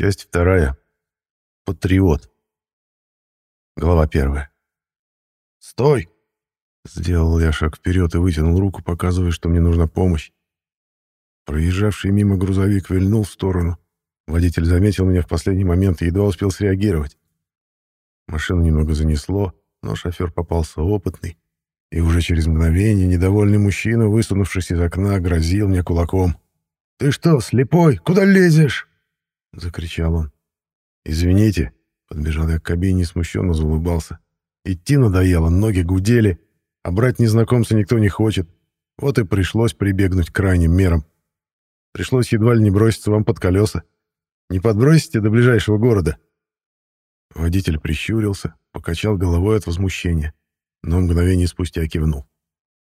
Часть вторая. Патриот. Глава первая. «Стой!» Сделал я шаг вперед и вытянул руку, показывая, что мне нужна помощь. Проезжавший мимо грузовик вильнул в сторону. Водитель заметил меня в последний момент и едва успел среагировать. Машину немного занесло, но шофер попался опытный. И уже через мгновение недовольный мужчина, высунувшись из окна, грозил мне кулаком. «Ты что, слепой? Куда лезешь?» — закричал он. «Извините», — подбежал я к кабине и смущенно заулыбался. «Идти надоело, ноги гудели, а брать незнакомца никто не хочет. Вот и пришлось прибегнуть к крайним мерам. Пришлось едва ли не броситься вам под колеса. Не подбросите до ближайшего города?» Водитель прищурился, покачал головой от возмущения, но мгновение спустя кивнул.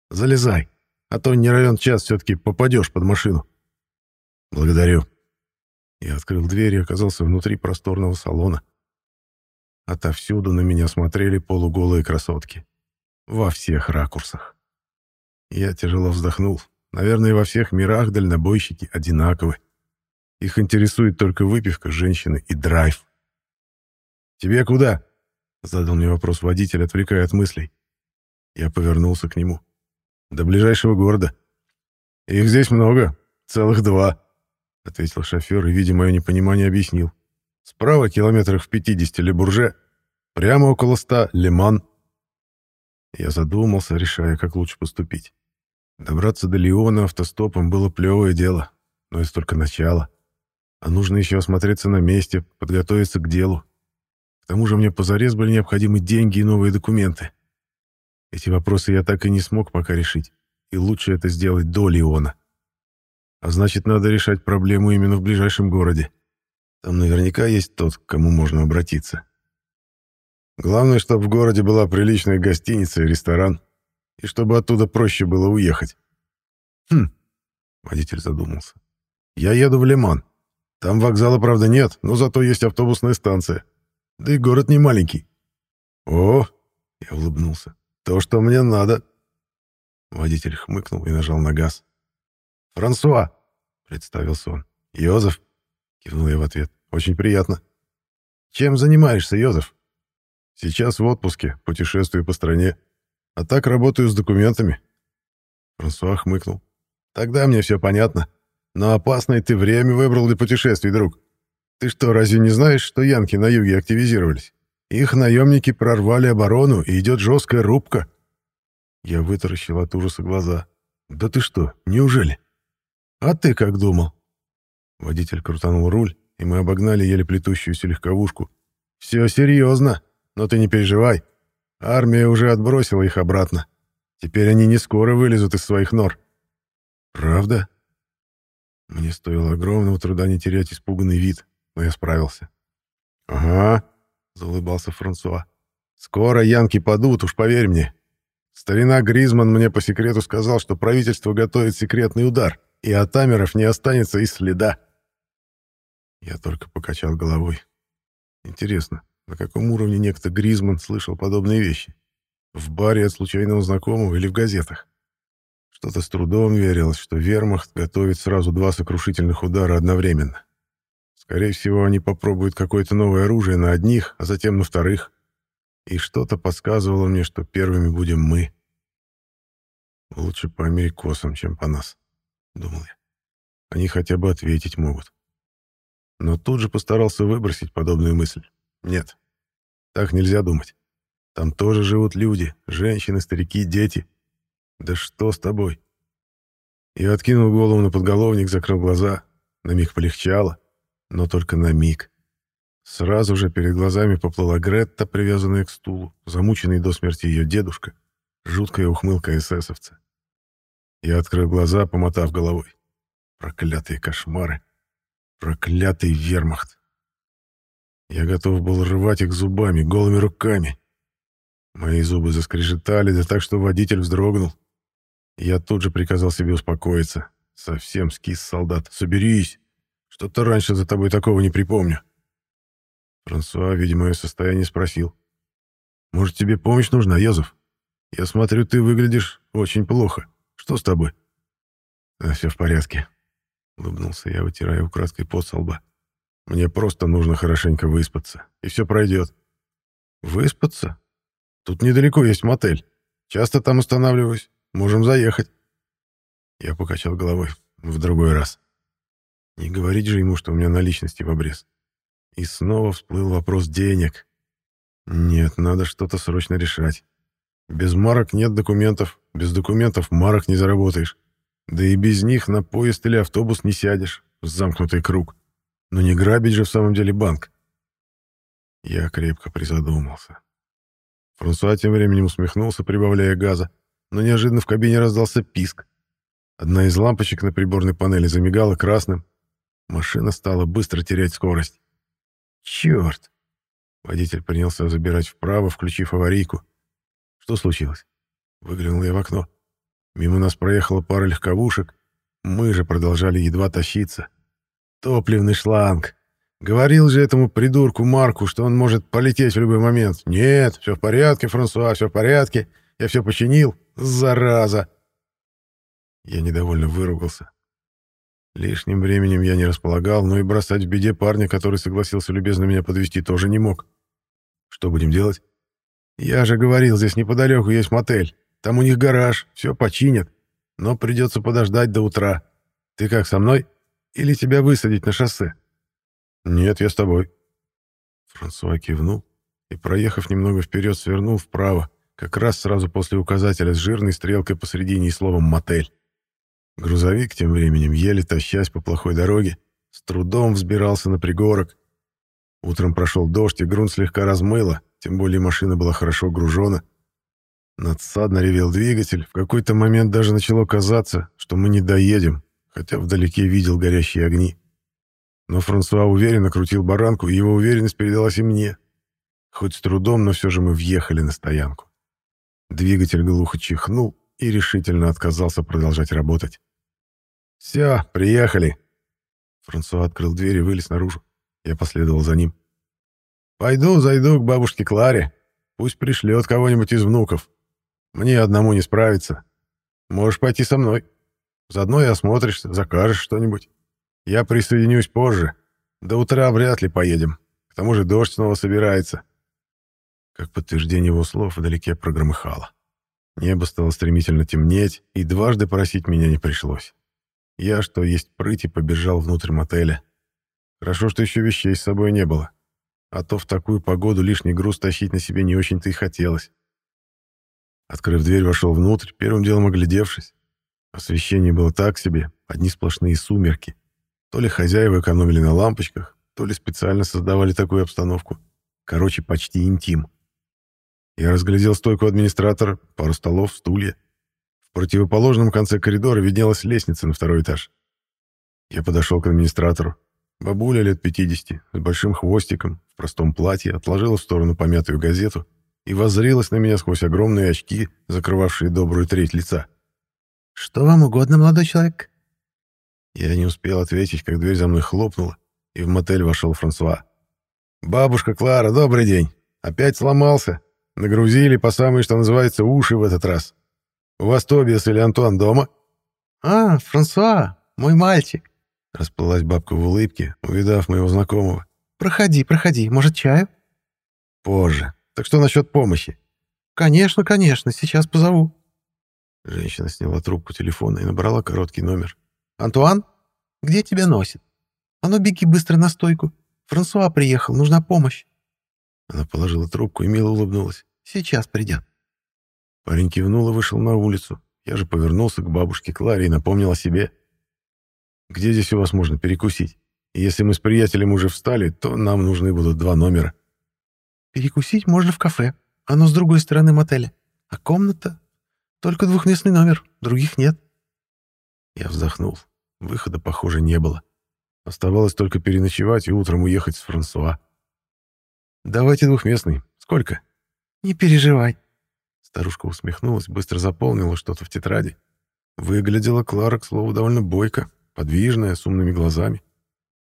«Залезай, а то не равен час все-таки попадешь под машину». «Благодарю». Я открыл дверь и оказался внутри просторного салона. Отовсюду на меня смотрели полуголые красотки. Во всех ракурсах. Я тяжело вздохнул. Наверное, во всех мирах дальнобойщики одинаковы. Их интересует только выпивка женщины и драйв. «Тебе куда?» — задал мне вопрос водитель, отвлекая от мыслей. Я повернулся к нему. «До ближайшего города. Их здесь много, целых два», — ответил шофер и, видя мое непонимание, объяснил. «Справа километрах в 50 Лебурже, прямо около ста Лиман». Я задумался, решая, как лучше поступить. Добраться до Лиона автостопом было плевое дело, но это только начало. А нужно еще осмотреться на месте, подготовиться к делу. К тому же мне позарез были необходимы деньги и новые документы. Эти вопросы я так и не смог пока решить, и лучше это сделать до Лиона. А значит, надо решать проблему именно в ближайшем городе. Там наверняка есть тот, к кому можно обратиться. Главное, чтобы в городе была приличная гостиница и ресторан, и чтобы оттуда проще было уехать. Хм, водитель задумался. Я еду в Лиман. Там вокзала, правда, нет, но зато есть автобусная станция. Да и город не маленький. О, я улыбнулся. То, что мне надо. Водитель хмыкнул и нажал на газ. «Франсуа!» — представился он. «Йозеф!» — кивнул я в ответ. «Очень приятно». «Чем занимаешься, Йозеф?» «Сейчас в отпуске, путешествую по стране. А так работаю с документами». Франсуа хмыкнул. «Тогда мне все понятно. Но опасное ты время выбрал для путешествий, друг. Ты что, разве не знаешь, что янки на юге активизировались? Их наемники прорвали оборону, и идет жесткая рубка». Я вытаращил от ужаса глаза. «Да ты что, неужели?» «А ты как думал?» Водитель крутанул руль, и мы обогнали еле плетущуюся легковушку. «Все серьезно, но ты не переживай. Армия уже отбросила их обратно. Теперь они не скоро вылезут из своих нор». «Правда?» Мне стоило огромного труда не терять испуганный вид, но я справился. «Ага», — заулыбался Франсуа. «Скоро янки падут, уж поверь мне. Старина Гризман мне по секрету сказал, что правительство готовит секретный удар, и от Амеров не останется и следа». Я только покачал головой. Интересно, на каком уровне некто Гризман слышал подобные вещи? В баре от случайного знакомого или в газетах? Что-то с трудом верилось, что вермахт готовит сразу два сокрушительных удара одновременно. Скорее всего, они попробуют какое-то новое оружие на одних, а затем на вторых. И что-то подсказывало мне, что первыми будем мы. Лучше по америкосам, чем по нас, думал я. Они хотя бы ответить могут. Но тут же постарался выбросить подобную мысль. Нет, так нельзя думать. Там тоже живут люди, женщины, старики, дети. Да что с тобой? Я откинул голову на подголовник, закрыл глаза. На миг полегчало, но только на миг. Сразу же перед глазами поплыла Гретта, привязанная к стулу, замученный до смерти ее дедушка, жуткая ухмылка эсэсовца. Я открыл глаза, помотав головой. Проклятые кошмары. Проклятый вермахт. Я готов был рвать их зубами, голыми руками. Мои зубы заскрежетали, да так, что водитель вздрогнул. Я тут же приказал себе успокоиться. Совсем скис, солдат. Соберись. Что-то раньше за тобой такого не припомню. Франсуа, видимо, мое состояние, спросил. «Может, тебе помощь нужна, Йозеф? Я смотрю, ты выглядишь очень плохо. Что с тобой?» «А все в порядке», — улыбнулся я, вытирая украдкой пот со лба. Мне просто нужно хорошенько выспаться, и все пройдет. Выспаться? Тут недалеко есть мотель. Часто там останавливаюсь. Можем заехать. Я покачал головой. В другой раз. Не говорить же ему, что у меня наличности в обрез. И снова всплыл вопрос денег. Нет, надо что-то срочно решать. Без марок нет документов, без документов марок не заработаешь. Да и без них на поезд или автобус не сядешь. Замкнутый круг. Но не грабить же в самом деле банк. Я крепко призадумался. Франсуа тем временем усмехнулся, прибавляя газа, но неожиданно в кабине раздался писк. Одна из лампочек на приборной панели замигала красным. Машина стала быстро терять скорость. «Черт!» Водитель принялся забирать вправо, включив аварийку. «Что случилось?» Выглянул я в окно. Мимо нас проехала пара легковушек. Мы же продолжали едва тащиться. Топливный шланг. Говорил же этому придурку Марку, что он может полететь в любой момент. Нет, все в порядке, Франсуа, все в порядке. Я все починил. Зараза. Я недовольно выругался. Лишним временем я не располагал, но и бросать в беде парня, который согласился любезно меня подвести, тоже не мог. Что будем делать? Я же говорил, здесь неподалеку есть мотель. Там у них гараж, все починят. Но придется подождать до утра. Ты как, со мной? Или тебя высадить на шоссе? Нет, я с тобой. Франсуа кивнул и, проехав немного вперед, свернул вправо, как раз сразу после указателя с жирной стрелкой посредине и словом «мотель». Грузовик тем временем, еле тащась по плохой дороге, с трудом взбирался на пригорок. Утром прошел дождь, и грунт слегка размыло, тем более машина была хорошо гружена. Надсадно ревел двигатель, в какой-то момент даже начало казаться, что мы не доедем, хотя вдалеке видел горящие огни. Но Франсуа уверенно крутил баранку, и его уверенность передалась и мне. Хоть с трудом, но все же мы въехали на стоянку. Двигатель глухо чихнул и решительно отказался продолжать работать. «Все, приехали!» Франсуа открыл дверь и вылез наружу. Я последовал за ним. «Пойду, зайду к бабушке Кларе. Пусть пришлет кого-нибудь из внуков. Мне одному не справиться. Можешь пойти со мной. Заодно и осмотришься, закажешь что-нибудь. Я присоединюсь позже. До утра вряд ли поедем. К тому же дождь снова собирается. Как подтверждение его слов, вдалеке прогромыхало. Небо стало стремительно темнеть, и дважды просить меня не пришлось. Я, что есть прыти, побежал внутрь мотеля. Хорошо, что еще вещей с собой не было. А то в такую погоду лишний груз тащить на себе не очень-то и хотелось. Открыв дверь, вошел внутрь, первым делом оглядевшись. Освещение было так себе, одни сплошные сумерки. То ли хозяева экономили на лампочках, то ли специально создавали такую обстановку. Короче, почти интим. Я разглядел стойку администратора, пару столов, стулья. В противоположном конце коридора виднелась лестница на второй этаж. Я подошел к администратору. Бабуля лет 50, с большим хвостиком, в простом платье, отложила в сторону помятую газету и воззрилась на меня сквозь огромные очки, закрывавшие добрую треть лица. «Что вам угодно, молодой человек?» Я не успел ответить, как дверь за мной хлопнула, и в мотель вошел Франсуа. «Бабушка Клара, добрый день. Опять сломался. Нагрузили по самые, что называется, уши в этот раз. У вас Тобиас или Антуан дома?» «А, Франсуа, мой мальчик!» Расплылась бабка в улыбке, увидав моего знакомого. «Проходи, проходи. Может, чаю?» «Позже. Так что насчет помощи?» «Конечно, конечно. Сейчас позову». Женщина сняла трубку телефона и набрала короткий номер. «Антуан? Где тебя носит? А ну беги быстро на стойку. Франсуа приехал, нужна помощь». Она положила трубку и мило улыбнулась. «Сейчас придет». Парень кивнул и вышел на улицу. Я же повернулся к бабушке Кларе и напомнил о себе. «Где здесь у вас можно перекусить? Если мы с приятелем уже встали, то нам нужны будут два номера». «Перекусить можно в кафе. Оно с другой стороны мотеля. А комната? Только двухместный номер. Других нет». Я вздохнул. Выхода, похоже, не было. Оставалось только переночевать и утром уехать с Франсуа. «Давайте двухместный. Сколько?» «Не переживай». Старушка усмехнулась, быстро заполнила что-то в тетради. Выглядела Клара, к слову, довольно бойко, подвижная, с умными глазами.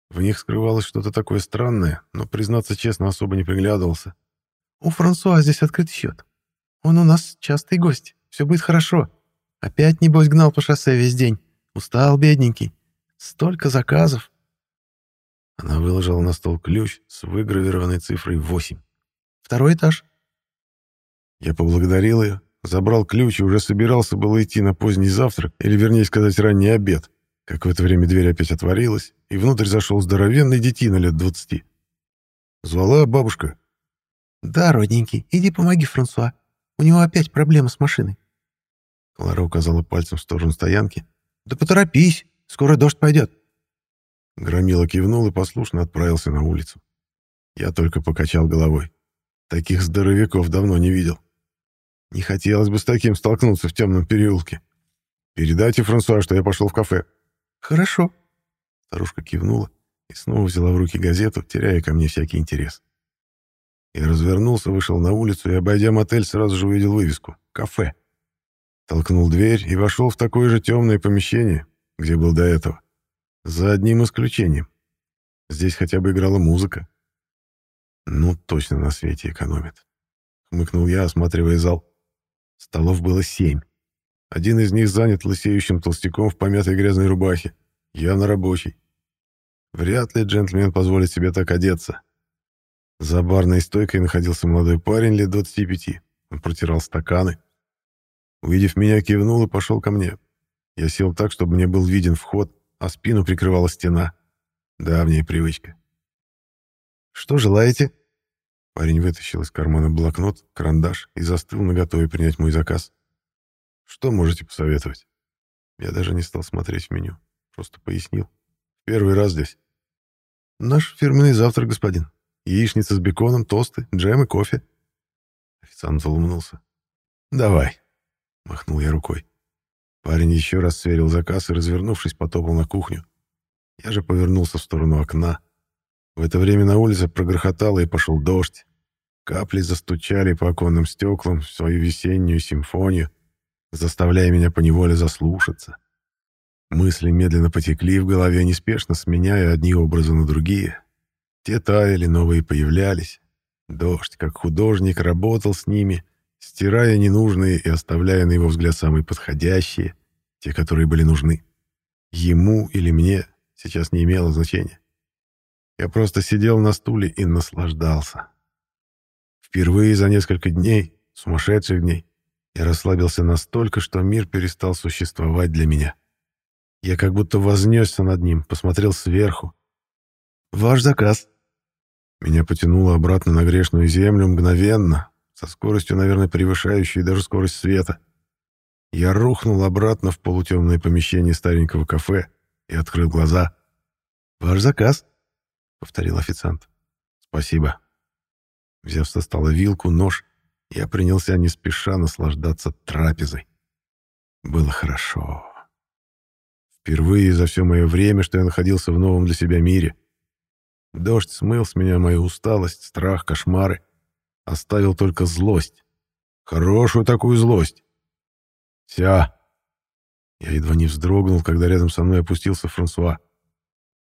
В них скрывалось что-то такое странное, но, признаться честно, особо не приглядывался. «У Франсуа здесь открыт счет. Он у нас частый гость. Все будет хорошо. Опять, небось, гнал по шоссе весь день. Устал, бедненький. Столько заказов». Она выложила на стол ключ с выгравированной цифрой 8. «Второй этаж». Я поблагодарил ее, забрал ключ и уже собирался было идти на поздний завтрак, или, вернее сказать, ранний обед, как в это время дверь опять отворилась, и внутрь зашел здоровенный детина лет двадцати. «Звала бабушка?» «Да, родненький, иди помоги Франсуа. У него опять проблемы с машиной». Клара указала пальцем в сторону стоянки. «Да поторопись, скоро дождь пойдет». Громила кивнул и послушно отправился на улицу. Я только покачал головой. Таких здоровяков давно не видел. Не хотелось бы с таким столкнуться в темном переулке. Передайте Франсуа, что я пошел в кафе. Хорошо. Старушка кивнула и снова взяла в руки газету, теряя ко мне всякий интерес. Я развернулся, вышел на улицу и, обойдя мотель, сразу же увидел вывеску «Кафе». Толкнул дверь и вошел в такое же темное помещение, где был до этого. За одним исключением. Здесь хотя бы играла музыка. Ну, точно на свете экономят. Хмыкнул я, осматривая зал. Столов было семь. Один из них занят лысеющим толстяком в помятой грязной рубахе. Явно рабочий. Вряд ли джентльмен позволит себе так одеться. За барной стойкой находился молодой парень лет 25. Он протирал стаканы. Увидев меня, кивнул и пошел ко мне. Я сел так, чтобы мне был виден вход, а спину прикрывала стена. Давняя привычка. «Что желаете?» Парень вытащил из кармана блокнот, карандаш и застыл наготове принять мой заказ. «Что можете посоветовать?» Я даже не стал смотреть в меню, просто пояснил. «Первый раз здесь». «Наш фирменный завтрак, господин. Яичница с беконом, тосты, джем и кофе». Официант улыбнулся. «Давай», — махнул я рукой. Парень еще раз сверил заказ и, развернувшись, потопал на кухню. Я же повернулся в сторону окна. В это время на улице прогрохотало и пошел дождь. Капли застучали по оконным стеклам в свою весеннюю симфонию, заставляя меня поневоле заслушаться. Мысли медленно потекли в голове, неспешно сменяя одни образы на другие. Те таяли, новые появлялись. Дождь, как художник, работал с ними, стирая ненужные и оставляя на его взгляд самые подходящие, те, которые были нужны. Ему или мне сейчас не имело значения. Я просто сидел на стуле и наслаждался. Впервые за несколько дней, сумасшедших дней, я расслабился настолько, что мир перестал существовать для меня. Я как будто вознесся над ним, посмотрел сверху. «Ваш заказ». Меня потянуло обратно на грешную землю мгновенно, со скоростью, наверное, превышающей даже скорость света. Я рухнул обратно в полутемное помещение старенького кафе и открыл глаза. «Ваш заказ», — повторил официант. «Спасибо». Взяв со стола вилку, нож, я принялся не спеша наслаждаться трапезой. Было хорошо. Впервые за все мое время, что я находился в новом для себя мире. Дождь смыл с меня мою усталость, страх, кошмары. Оставил только злость. Хорошую такую злость. Вся. Я едва не вздрогнул, когда рядом со мной опустился Франсуа.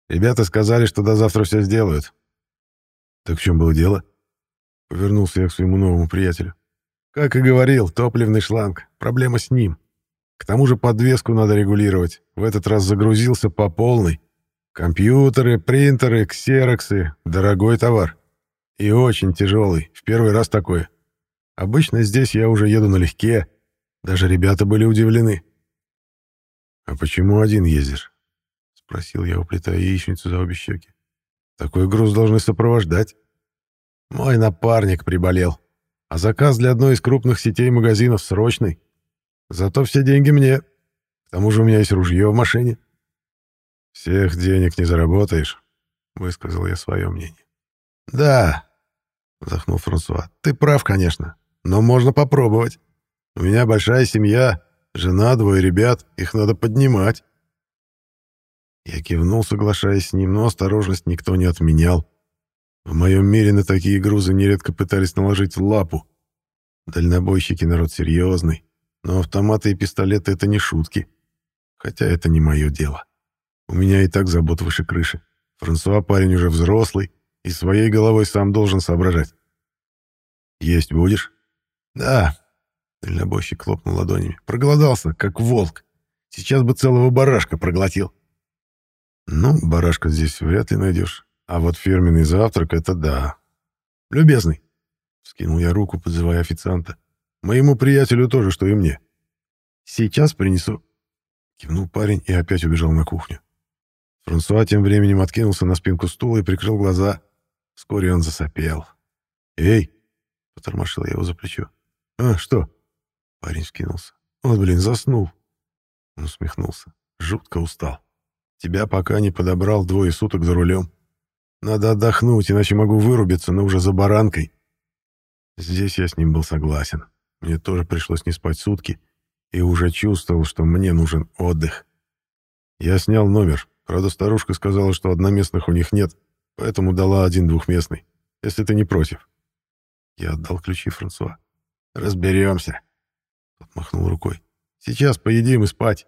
Ребята сказали, что до завтра все сделают. Так в чем было дело? Повернулся я к своему новому приятелю. Как и говорил, топливный шланг. Проблема с ним. К тому же подвеску надо регулировать. В этот раз загрузился по полной. Компьютеры, принтеры, ксероксы. Дорогой товар. И очень тяжелый. В первый раз такое. Обычно здесь я уже еду налегке. Даже ребята были удивлены. «А почему один ездишь?» — спросил я, уплетая яичницу за обе щеки. «Такой груз должны сопровождать». «Мой напарник приболел, а заказ для одной из крупных сетей магазинов срочный. Зато все деньги мне. К тому же у меня есть ружье в машине». «Всех денег не заработаешь», — высказал я свое мнение. «Да», — вздохнул Франсуа, — «ты прав, конечно, но можно попробовать. У меня большая семья, жена, двое ребят, их надо поднимать». Я кивнул, соглашаясь с ним, но осторожность никто не отменял. В моем мире на такие грузы нередко пытались наложить лапу. Дальнобойщики народ серьезный, но автоматы и пистолеты — это не шутки. Хотя это не мое дело. У меня и так забот выше крыши. Франсуа парень уже взрослый, и своей головой сам должен соображать. «Есть будешь?» «Да», — дальнобойщик хлопнул ладонями. «Проголодался, как волк. Сейчас бы целого барашка проглотил». «Ну, барашка здесь вряд ли найдешь. А вот фирменный завтрак — это да. Любезный, — скинул я руку, подзывая официанта. Моему приятелю тоже, что и мне. Сейчас принесу. Кивнул парень и опять убежал на кухню. Франсуа тем временем откинулся на спинку стула и прикрыл глаза. Вскоре он засопел. «Эй!» — потормошил я его за плечо. «А, что?» Парень скинулся. «Вот, блин, заснул». Он усмехнулся. Жутко устал. Тебя пока не подобрал двое суток за рулем. Надо отдохнуть, иначе могу вырубиться, но уже за баранкой. Здесь я с ним был согласен. Мне тоже пришлось не спать сутки, и уже чувствовал, что мне нужен отдых. Я снял номер. Правда, старушка сказала, что одноместных у них нет, поэтому дала один двухместный, если ты не против. Я отдал ключи Франсуа. «Разберемся», — тот махнул рукой. «Сейчас поедим и спать.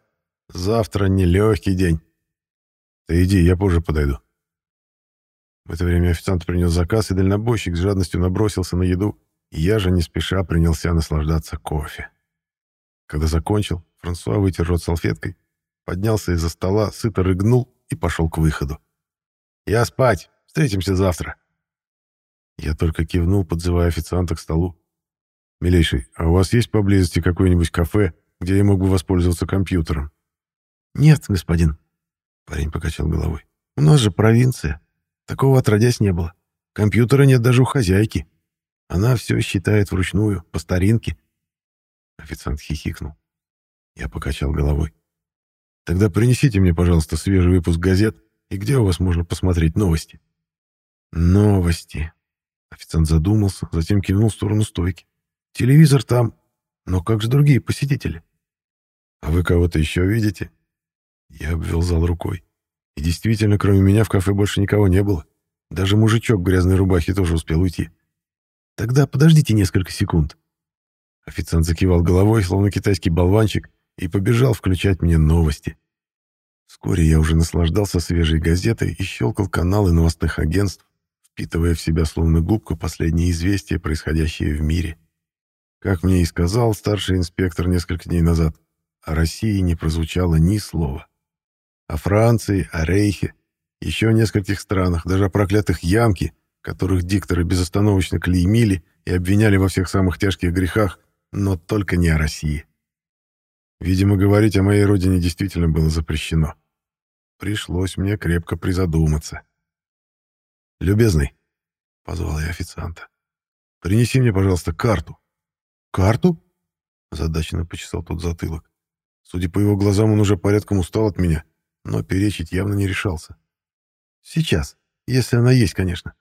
Завтра нелегкий день». «Ты иди, я позже подойду». В это время официант принес заказ, и дальнобойщик с жадностью набросился на еду, и я же не спеша принялся наслаждаться кофе. Когда закончил, Франсуа вытер рот салфеткой, поднялся из-за стола, сыто рыгнул и пошел к выходу. «Я спать! Встретимся завтра!» Я только кивнул, подзывая официанта к столу. «Милейший, а у вас есть поблизости какое-нибудь кафе, где я мог бы воспользоваться компьютером?» «Нет, господин», — парень покачал головой. «У нас же провинция. Такого отродясь не было. Компьютера нет даже у хозяйки. Она все считает вручную, по старинке. Официант хихикнул. Я покачал головой. «Тогда принесите мне, пожалуйста, свежий выпуск газет, и где у вас можно посмотреть новости?» «Новости». Официант задумался, затем кивнул в сторону стойки. «Телевизор там, но как же другие посетители?» «А вы кого-то еще видите?» Я обвел зал рукой. И действительно, кроме меня в кафе больше никого не было. Даже мужичок в грязной рубахе тоже успел уйти. «Тогда подождите несколько секунд», Официант закивал головой, словно китайский болванчик, и побежал включать мне новости. Вскоре я уже наслаждался свежей газетой и щелкал каналы новостных агентств, впитывая в себя словно губку последние известия, происходящие в мире. Как мне и сказал старший инспектор несколько дней назад, о России не прозвучало ни слова. О Франции, о Рейхе, еще о нескольких странах, даже о проклятых Янке, которых дикторы безостановочно клеймили и обвиняли во всех самых тяжких грехах, но только не о России. Видимо, говорить о моей родине действительно было запрещено. Пришлось мне крепко призадуматься. «Любезный», — позвал я официанта, — «принеси мне, пожалуйста, карту». «Карту?» — задаченно почесал тот затылок. Судя по его глазам, он уже порядком устал от меня, но перечить явно не решался. «Сейчас, если она есть, конечно».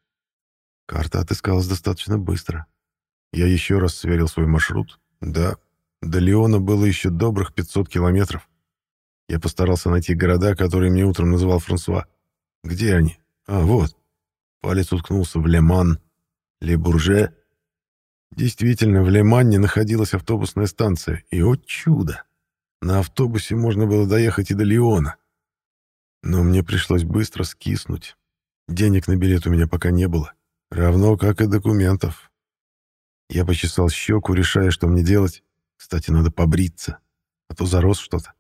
Карта отыскалась достаточно быстро. Я еще раз сверил свой маршрут. Да, до Леона было еще добрых 500 километров. Я постарался найти города, которые мне утром называл Франсуа. Где они? А, вот. Палец уткнулся в Леман, Ле-Бурже. Действительно, в Леманне находилась автобусная станция. И, о чудо! На автобусе можно было доехать и до Леона. Но мне пришлось быстро скиснуть. Денег на билет у меня пока не было. Равно как и документов. Я почесал щеку, решая, что мне делать. Кстати, надо побриться, а то зарос что-то.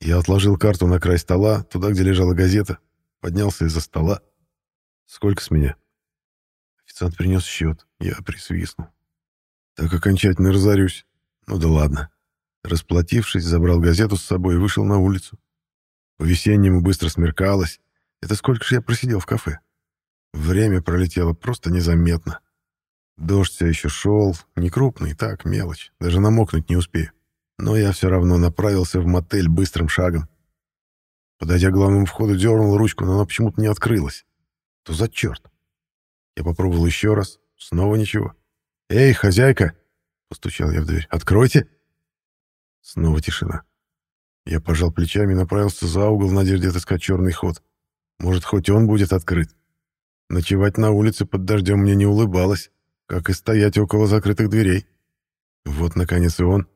Я отложил карту на край стола, туда, где лежала газета, поднялся из-за стола. «Сколько с меня?» Официант принес счет. Я присвистнул. Так окончательно разорюсь. Ну да ладно. Расплатившись, забрал газету с собой и вышел на улицу. По-весеннему быстро смеркалось. Это сколько же я просидел в кафе? Время пролетело просто незаметно. Дождь все еще шел, не крупный, так, мелочь, даже намокнуть не успею. Но я все равно направился в мотель быстрым шагом. Подойдя к главному входу, дернул ручку, но она почему-то не открылась. То за черт. Я попробовал еще раз, снова ничего. «Эй, хозяйка!» — постучал я в дверь. «Откройте!» Снова тишина. Я пожал плечами и направился за угол в надежде отыскать черный ход. Может, хоть он будет открыт. Ночевать на улице под дождем мне не улыбалось как и стоять около закрытых дверей. Вот, наконец, и он.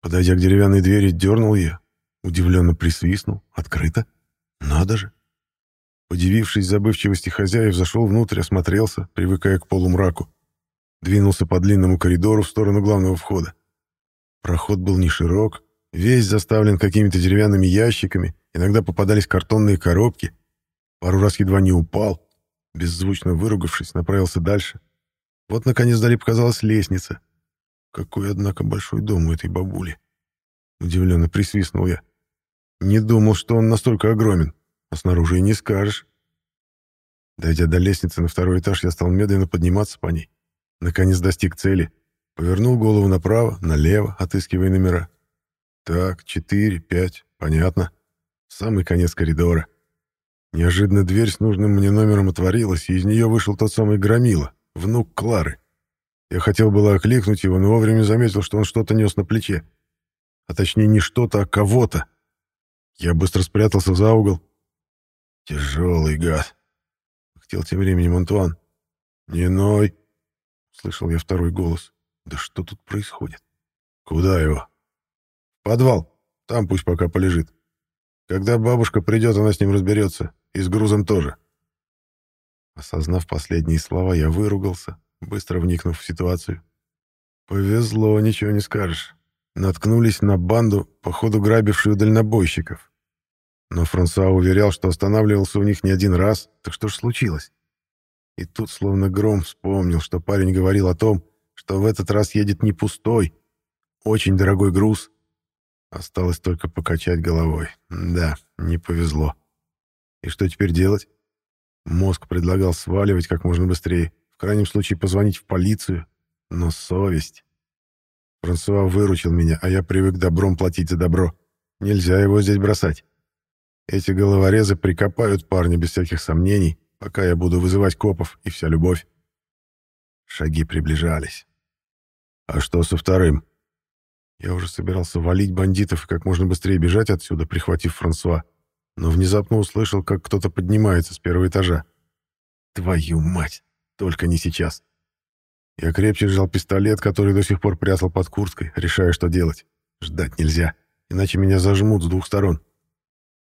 Подойдя к деревянной двери, дернул ее, удивленно присвистнул. Открыто? Надо же. Удивившись забывчивости хозяев, зашел внутрь, осмотрелся, привыкая к полумраку. Двинулся по длинному коридору в сторону главного входа. Проход был не широк, весь заставлен какими-то деревянными ящиками, иногда попадались картонные коробки. Пару раз едва не упал, беззвучно выругавшись, направился дальше. Вот, наконец, вдали показалась лестница. Какой, однако, большой дом у этой бабули. Удивленно присвистнул я. Не думал, что он настолько огромен, а снаружи и не скажешь. Дойдя до лестницы на второй этаж, я стал медленно подниматься по ней. Наконец достиг цели. Повернул голову направо, налево, отыскивая номера. Так, четыре, пять, понятно. Самый конец коридора. Неожиданно дверь с нужным мне номером отворилась, и из нее вышел тот самый Громила, внук Клары. Я хотел было окликнуть его, но вовремя заметил, что он что-то нес на плече. А точнее, не что-то, а кого-то. Я быстро спрятался за угол. «Тяжелый гад», — хотел тем временем Антуан. «Не ной», — слышал я второй голос. «Да что тут происходит? Куда его?» «В подвал. Там пусть пока полежит. Когда бабушка придет, она с ним разберется. И с грузом тоже». Осознав последние слова, я выругался, быстро вникнув в ситуацию. «Повезло, ничего не скажешь. Наткнулись на банду, походу грабившую дальнобойщиков. Но Франсуа уверял, что останавливался у них не один раз, так что ж случилось? И тут словно гром вспомнил, что парень говорил о том, что в этот раз едет не пустой, очень дорогой груз. Осталось только покачать головой. Да, не повезло. И что теперь делать? Мозг предлагал сваливать как можно быстрее, в крайнем случае позвонить в полицию. Но совесть... Франсуа выручил меня, а я привык добром платить за добро. Нельзя его здесь бросать. Эти головорезы прикопают парня без всяких сомнений, пока я буду вызывать копов и вся любовь. Шаги приближались. А что со вторым? Я уже собирался валить бандитов и как можно быстрее бежать отсюда, прихватив Франсуа, но внезапно услышал, как кто-то поднимается с первого этажа. Твою мать! Только не сейчас. Я крепче сжал пистолет, который до сих пор прятал под курткой, решая, что делать. Ждать нельзя, иначе меня зажмут с двух сторон.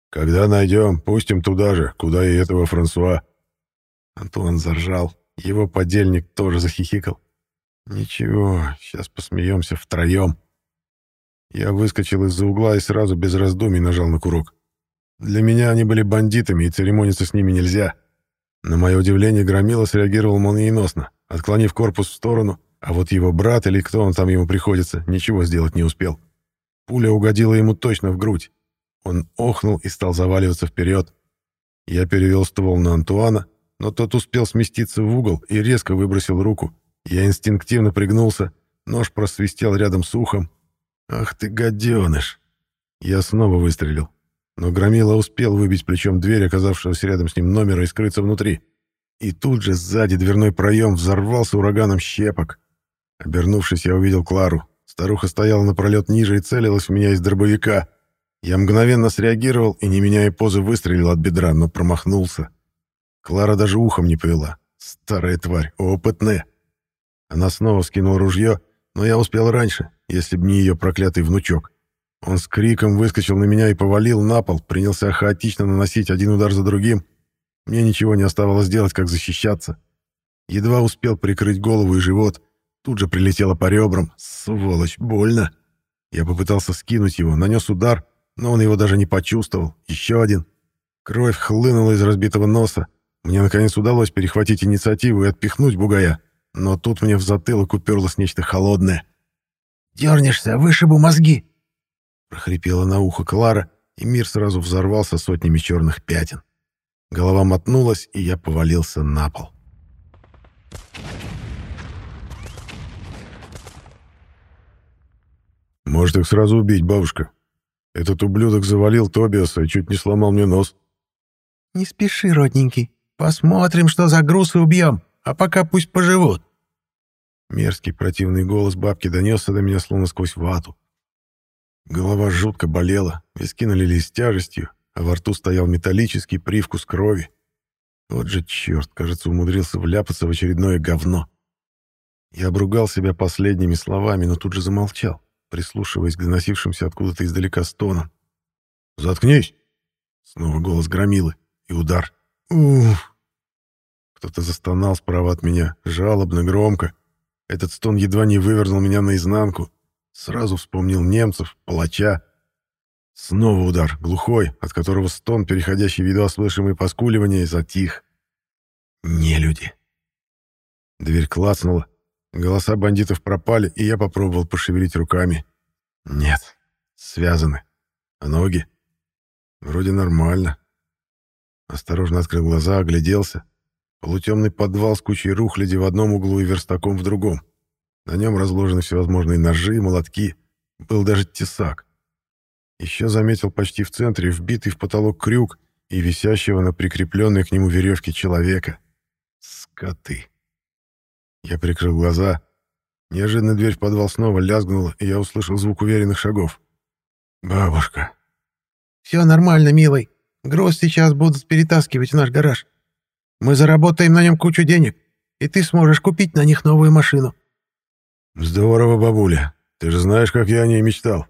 «Когда найдем, пустим туда же, куда и этого Франсуа». Антуан заржал, его подельник тоже захихикал. «Ничего, сейчас посмеемся втроем». Я выскочил из-за угла и сразу без раздумий нажал на курок. Для меня они были бандитами, и церемониться с ними нельзя. На мое удивление, Громила среагировал молниеносно отклонив корпус в сторону, а вот его брат или кто он там ему приходится, ничего сделать не успел. Пуля угодила ему точно в грудь. Он охнул и стал заваливаться вперед. Я перевел ствол на Антуана, но тот успел сместиться в угол и резко выбросил руку. Я инстинктивно пригнулся, нож просвистел рядом с ухом. «Ах ты, гаденыш!» Я снова выстрелил, но Громила успел выбить плечом дверь, оказавшегося рядом с ним номера, и скрыться внутри. И тут же сзади дверной проем взорвался ураганом щепок. Обернувшись, я увидел Клару. Старуха стояла напролет ниже и целилась в меня из дробовика. Я мгновенно среагировал и, не меняя позы, выстрелил от бедра, но промахнулся. Клара даже ухом не повела. Старая тварь, опытная. Она снова скинула ружье, но я успел раньше, если б не ее проклятый внучок. Он с криком выскочил на меня и повалил на пол, принялся хаотично наносить один удар за другим — мне ничего не оставалось делать, как защищаться. Едва успел прикрыть голову и живот, тут же прилетело по ребрам. Сволочь, больно. Я попытался скинуть его, нанес удар, но он его даже не почувствовал. Еще один. Кровь хлынула из разбитого носа. Мне, наконец, удалось перехватить инициативу и отпихнуть бугая. Но тут мне в затылок уперлось нечто холодное. «Дернешься, вышибу мозги!» Прохрипела на ухо Клара, и мир сразу взорвался сотнями черных пятен. Голова мотнулась, и я повалился на пол. «Может, их сразу убить, бабушка? Этот ублюдок завалил Тобиаса и чуть не сломал мне нос». «Не спеши, родненький. Посмотрим, что за груз и убьем, а пока пусть поживут». Мерзкий противный голос бабки донесся до меня словно сквозь вату. Голова жутко болела, виски налились тяжестью, а во рту стоял металлический привкус крови. Вот же черт, кажется, умудрился вляпаться в очередное говно. Я обругал себя последними словами, но тут же замолчал, прислушиваясь к доносившимся откуда-то издалека стонам. «Заткнись!» Снова голос громилы и удар. «Уф!» Кто-то застонал справа от меня, жалобно, громко. Этот стон едва не вывернул меня наизнанку. Сразу вспомнил немцев, палача, Снова удар, глухой, от которого стон, переходящий в едва слышимые поскуливания, затих. Не люди. Дверь клацнула. Голоса бандитов пропали, и я попробовал пошевелить руками. Нет, связаны. А ноги? Вроде нормально. Осторожно открыл глаза, огляделся. Полутемный подвал с кучей рухляди в одном углу и верстаком в другом. На нем разложены всевозможные ножи, молотки. Был даже тесак. Еще заметил почти в центре вбитый в потолок крюк и висящего на прикрепленной к нему веревке человека. Скоты. Я прикрыл глаза. Неожиданно дверь в подвал снова лязгнула, и я услышал звук уверенных шагов. «Бабушка». «Все нормально, милый. Груз сейчас будут перетаскивать в наш гараж. Мы заработаем на нем кучу денег, и ты сможешь купить на них новую машину». «Здорово, бабуля. Ты же знаешь, как я о ней мечтал».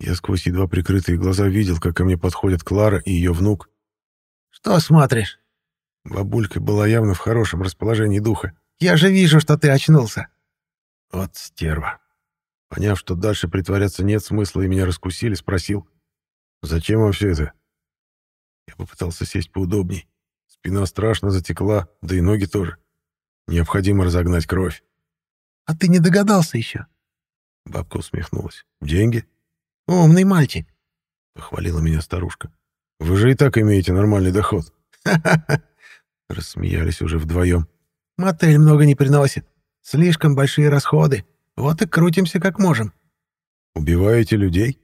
Я сквозь едва прикрытые глаза видел, как ко мне подходят Клара и ее внук. «Что смотришь?» Бабулька была явно в хорошем расположении духа. «Я же вижу, что ты очнулся». Вот стерва. Поняв, что дальше притворяться нет смысла и меня раскусили, спросил. «Зачем вам все это?» Я попытался сесть поудобней. Спина страшно затекла, да и ноги тоже. Необходимо разогнать кровь. «А ты не догадался еще?» Бабка усмехнулась. «Деньги?» «Умный мальчик», — похвалила меня старушка. «Вы же и так имеете нормальный доход». «Ха-ха-ха!» Рассмеялись уже вдвоем. «Мотель много не приносит. Слишком большие расходы. Вот и крутимся как можем». «Убиваете людей?»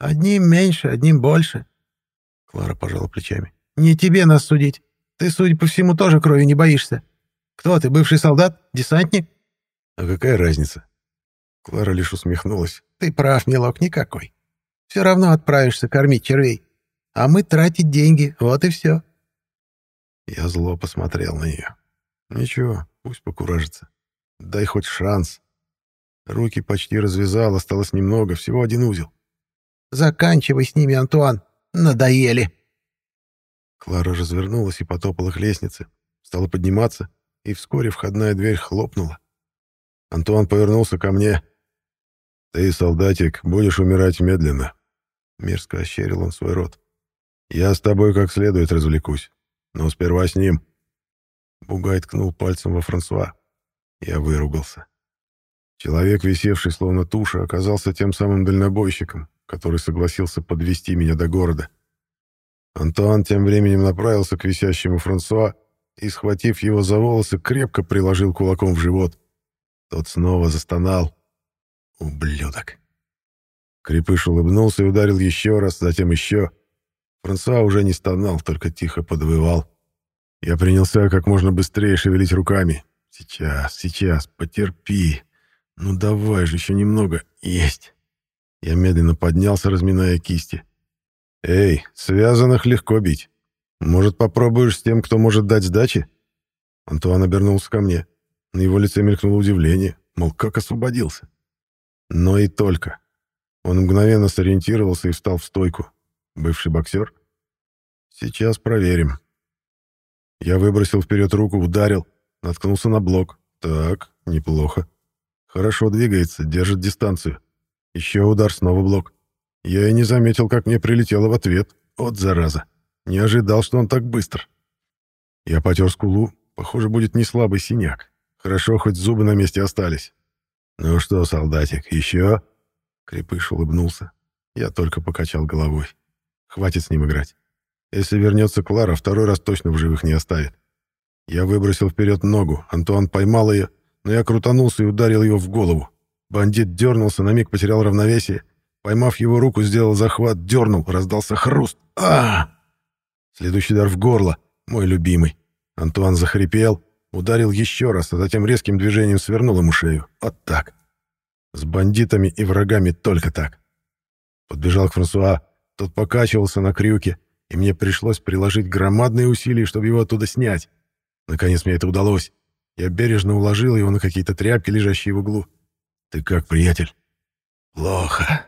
«Одним меньше, одним больше». Клара пожала плечами. «Не тебе нас судить. Ты, судя по всему, тоже крови не боишься. Кто ты, бывший солдат? Десантник?» «А какая разница?» Клара лишь усмехнулась. «Ты прав, милок, никакой. Все равно отправишься кормить червей. А мы тратить деньги, вот и все». Я зло посмотрел на нее. «Ничего, пусть покуражится. Дай хоть шанс». Руки почти развязал, осталось немного, всего один узел. «Заканчивай с ними, Антуан. Надоели». Клара развернулась и потопала к лестнице. Стала подниматься, и вскоре входная дверь хлопнула. Антуан повернулся ко мне. «Ты, солдатик, будешь умирать медленно», — мерзко ощерил он свой рот. «Я с тобой как следует развлекусь, но сперва с ним». Бугай ткнул пальцем во Франсуа. Я выругался. Человек, висевший словно туша, оказался тем самым дальнобойщиком, который согласился подвести меня до города. Антуан тем временем направился к висящему Франсуа и, схватив его за волосы, крепко приложил кулаком в живот. Тот снова застонал. Ублюдок. Крепыш улыбнулся и ударил еще раз, затем еще. Франсуа уже не стонал, только тихо подвывал. Я принялся как можно быстрее шевелить руками. Сейчас, сейчас, потерпи. Ну давай же еще немного. Есть. Я медленно поднялся, разминая кисти. «Эй, связанных легко бить. Может, попробуешь с тем, кто может дать сдачи?» Антуан обернулся ко мне. На его лице мелькнуло удивление, мол, как освободился. Но и только. Он мгновенно сориентировался и встал в стойку. Бывший боксер? Сейчас проверим. Я выбросил вперед руку, ударил, наткнулся на блок. Так, неплохо. Хорошо двигается, держит дистанцию. Еще удар, снова блок. Я и не заметил, как мне прилетело в ответ. От зараза. Не ожидал, что он так быстро. Я потер скулу. Похоже, будет не слабый синяк. Хорошо, хоть зубы на месте остались. «Ну что, солдатик, еще?» Крепыш улыбнулся. Я только покачал головой. Хватит с ним играть. Если вернется Клара, второй раз точно в живых не оставит. Я выбросил вперед ногу. Антуан поймал ее, но я крутанулся и ударил его в голову. Бандит дернулся, на миг потерял равновесие. Поймав его руку, сделал захват, дернул, раздался хруст. а Следующий удар в горло, мой любимый. Антуан захрипел, Ударил еще раз, а затем резким движением свернул ему шею. Вот так. С бандитами и врагами только так. Подбежал к Франсуа. Тот покачивался на крюке, и мне пришлось приложить громадные усилия, чтобы его оттуда снять. Наконец мне это удалось. Я бережно уложил его на какие-то тряпки, лежащие в углу. «Ты как, приятель?» «Плохо».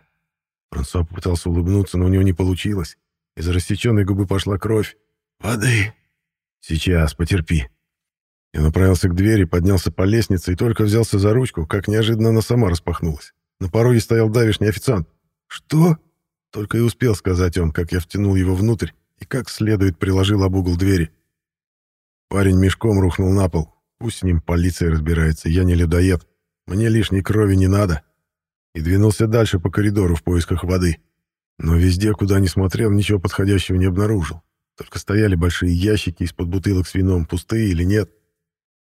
Франсуа попытался улыбнуться, но у него не получилось. Из рассеченной губы пошла кровь. «Воды!» «Сейчас, потерпи». Я направился к двери, поднялся по лестнице и только взялся за ручку, как неожиданно она сама распахнулась. На пороге стоял давишний официант. «Что?» Только и успел сказать он, как я втянул его внутрь и как следует приложил об угол двери. Парень мешком рухнул на пол. Пусть с ним полиция разбирается, я не людоед. Мне лишней крови не надо. И двинулся дальше по коридору в поисках воды. Но везде, куда ни смотрел, ничего подходящего не обнаружил. Только стояли большие ящики из-под бутылок с вином, пустые или нет.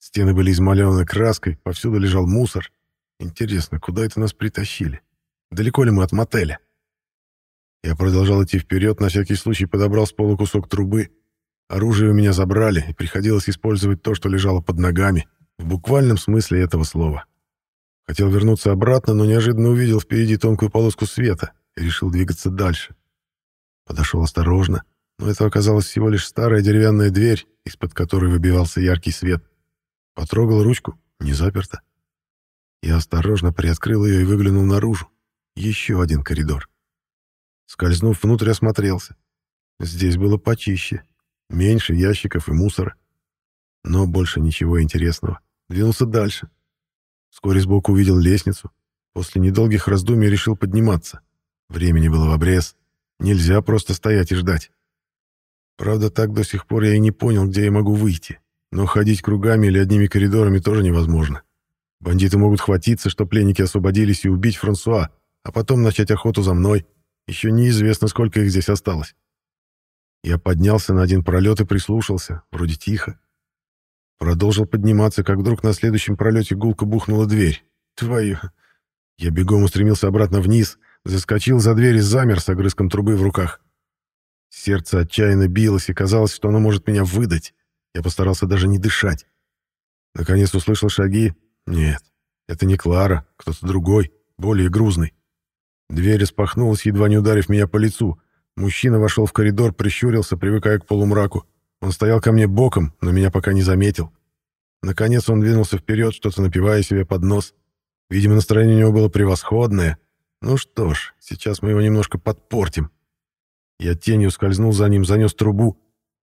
Стены были измалены краской, повсюду лежал мусор. Интересно, куда это нас притащили? Далеко ли мы от мотеля? Я продолжал идти вперед, на всякий случай подобрал с пола кусок трубы. Оружие у меня забрали, и приходилось использовать то, что лежало под ногами, в буквальном смысле этого слова. Хотел вернуться обратно, но неожиданно увидел впереди тонкую полоску света и решил двигаться дальше. Подошел осторожно, но это оказалась всего лишь старая деревянная дверь, из-под которой выбивался яркий свет. Потрогал ручку, не заперто. Я осторожно приоткрыл ее и выглянул наружу. Еще один коридор. Скользнув внутрь, осмотрелся. Здесь было почище, меньше ящиков и мусора. Но больше ничего интересного. Двинулся дальше. Вскоре сбоку увидел лестницу. После недолгих раздумий решил подниматься. Времени было в обрез. Нельзя просто стоять и ждать. Правда, так до сих пор я и не понял, где я могу выйти. Но ходить кругами или одними коридорами тоже невозможно. Бандиты могут хватиться, что пленники освободились, и убить Франсуа, а потом начать охоту за мной. Еще неизвестно, сколько их здесь осталось. Я поднялся на один пролет и прислушался, вроде тихо. Продолжил подниматься, как вдруг на следующем пролете гулко бухнула дверь. Твою... Я бегом устремился обратно вниз, заскочил за дверь и замер с огрызком трубы в руках. Сердце отчаянно билось, и казалось, что оно может меня выдать. Я постарался даже не дышать. Наконец услышал шаги. Нет, это не Клара, кто-то другой, более грузный. Дверь распахнулась, едва не ударив меня по лицу. Мужчина вошел в коридор, прищурился, привыкая к полумраку. Он стоял ко мне боком, но меня пока не заметил. Наконец он двинулся вперед, что-то напивая себе под нос. Видимо, настроение у него было превосходное. Ну что ж, сейчас мы его немножко подпортим. Я тенью скользнул за ним, занес трубу.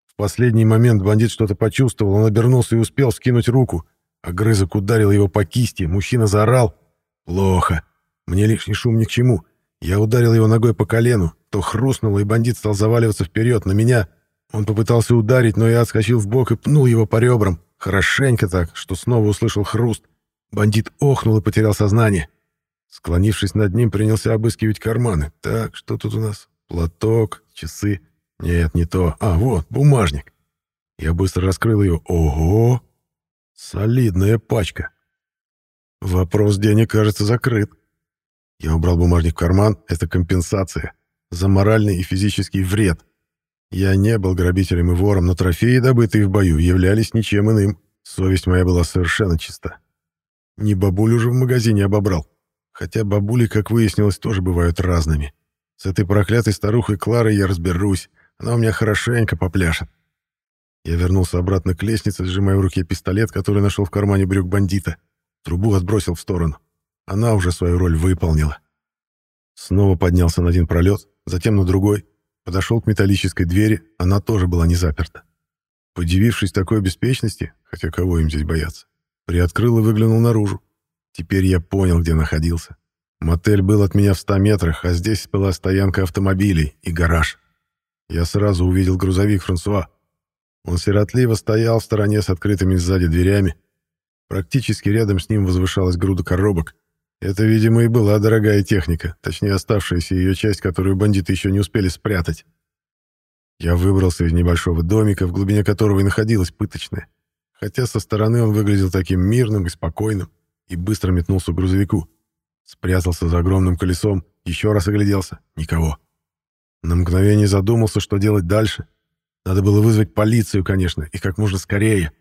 В последний момент бандит что-то почувствовал, он обернулся и успел скинуть руку. Огрызок ударил его по кисти, мужчина заорал. «Плохо. Мне лишний шум ни к чему». Я ударил его ногой по колену, то хрустнуло, и бандит стал заваливаться вперед на меня. Он попытался ударить, но я отскочил в бок и пнул его по ребрам. Хорошенько так, что снова услышал хруст. Бандит охнул и потерял сознание. Склонившись над ним, принялся обыскивать карманы. Так, что тут у нас? Платок, часы. Нет, не то. А, вот, бумажник. Я быстро раскрыл ее. Ого! Солидная пачка. Вопрос денег, кажется, закрыт. Я убрал бумажник в карман. Это компенсация. За моральный и физический вред. Я не был грабителем и вором, но трофеи, добытые в бою, являлись ничем иным. Совесть моя была совершенно чиста. Не бабулю же в магазине обобрал. Хотя бабули, как выяснилось, тоже бывают разными. С этой проклятой старухой Кларой я разберусь. Она у меня хорошенько попляшет. Я вернулся обратно к лестнице, сжимая в руке пистолет, который нашел в кармане брюк бандита. Трубу отбросил в сторону. Она уже свою роль выполнила. Снова поднялся на один пролет, затем на другой. Подошел к металлической двери, она тоже была не заперта. Подивившись такой беспечности, хотя кого им здесь бояться, приоткрыл и выглянул наружу. Теперь я понял, где находился. Мотель был от меня в 100 метрах, а здесь была стоянка автомобилей и гараж. Я сразу увидел грузовик Франсуа. Он сиротливо стоял в стороне с открытыми сзади дверями. Практически рядом с ним возвышалась груда коробок. Это, видимо, и была дорогая техника, точнее оставшаяся ее часть, которую бандиты еще не успели спрятать. Я выбрался из небольшого домика, в глубине которого и находилась пыточная. Хотя со стороны он выглядел таким мирным и спокойным, и быстро метнулся к грузовику. Спрятался за огромным колесом, еще раз огляделся. Никого. На мгновение задумался, что делать дальше. Надо было вызвать полицию, конечно, и как можно скорее.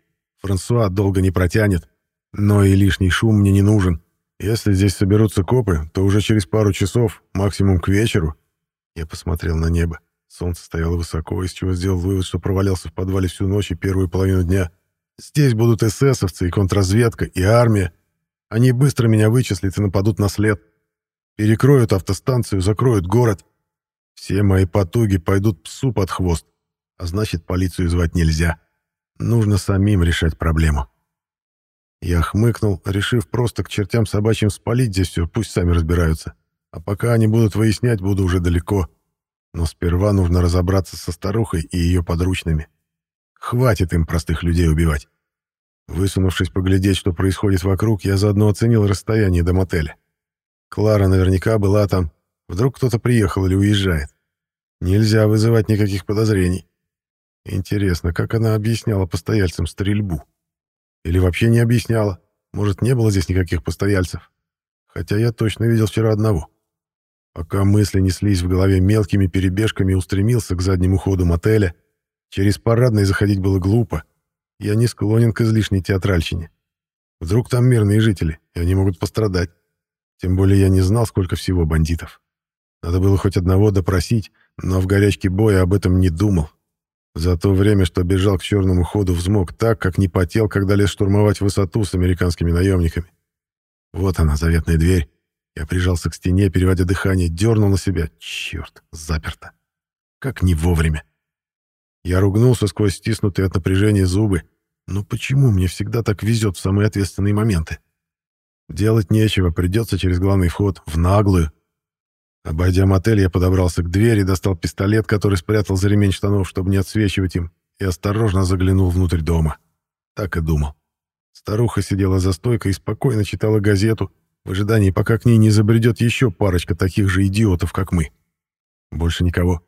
Франсуа долго не протянет. Но и лишний шум мне не нужен. Если здесь соберутся копы, то уже через пару часов, максимум к вечеру. Я посмотрел на небо. Солнце стояло высоко, из чего сделал вывод, что провалялся в подвале всю ночь и первую половину дня. Здесь будут эсэсовцы и контрразведка, и армия. Они быстро меня вычислят и нападут на след. Перекроют автостанцию, закроют город. Все мои потуги пойдут псу под хвост. А значит, полицию звать нельзя. Нужно самим решать проблему. Я хмыкнул, решив просто к чертям собачьим спалить здесь все, пусть сами разбираются. А пока они будут выяснять, буду уже далеко. Но сперва нужно разобраться со старухой и ее подручными. Хватит им простых людей убивать. Высунувшись поглядеть, что происходит вокруг, я заодно оценил расстояние до мотеля. Клара наверняка была там. Вдруг кто-то приехал или уезжает. Нельзя вызывать никаких подозрений. Интересно, как она объясняла постояльцам стрельбу? Или вообще не объясняла? Может, не было здесь никаких постояльцев? Хотя я точно видел вчера одного. Пока мысли неслись в голове мелкими перебежками устремился к заднему ходу мотеля, через парадный заходить было глупо. Я не склонен к излишней театральщине. Вдруг там мирные жители, и они могут пострадать. Тем более я не знал, сколько всего бандитов. Надо было хоть одного допросить, но в горячке боя об этом не думал. За то время, что бежал к черному ходу, взмок так, как не потел, когда лез штурмовать высоту с американскими наемниками. Вот она, заветная дверь. Я прижался к стене, переводя дыхание, дернул на себя. Черт, заперто. Как не вовремя. Я ругнулся сквозь стиснутые от напряжения зубы. Но почему мне всегда так везет в самые ответственные моменты? Делать нечего, придется через главный вход, в наглую. Обойдя мотель, я подобрался к двери, достал пистолет, который спрятал за ремень штанов, чтобы не отсвечивать им, и осторожно заглянул внутрь дома. Так и думал. Старуха сидела за стойкой и спокойно читала газету, в ожидании, пока к ней не забредет еще парочка таких же идиотов, как мы. Больше никого.